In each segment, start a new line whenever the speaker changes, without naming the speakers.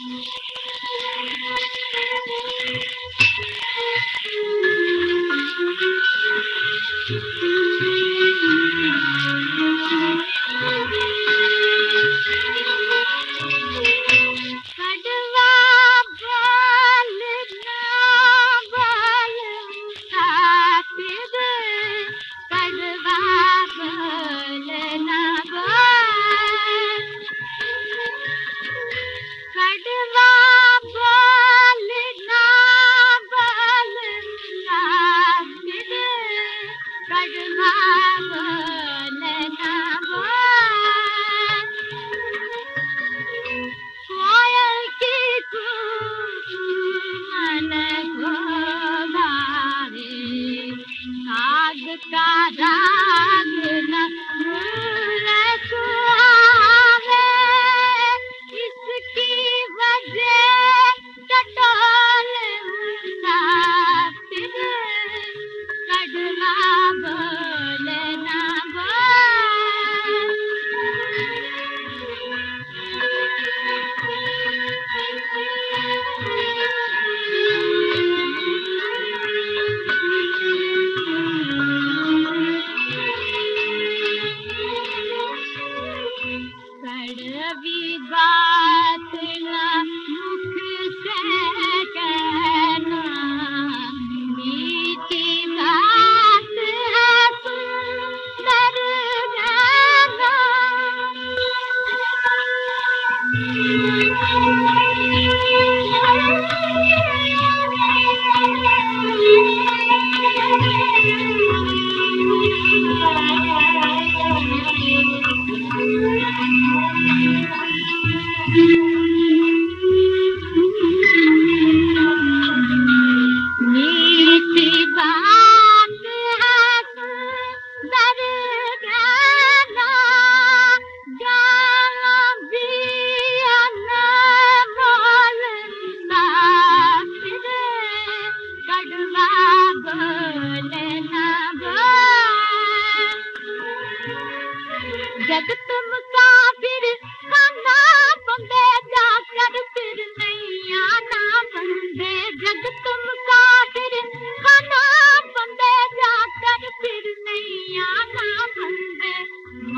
Thank you. I Dada. goodbye.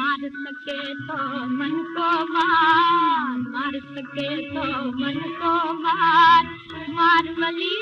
मार सके तो मन को मार। मार सके तो मन को मार। मार वली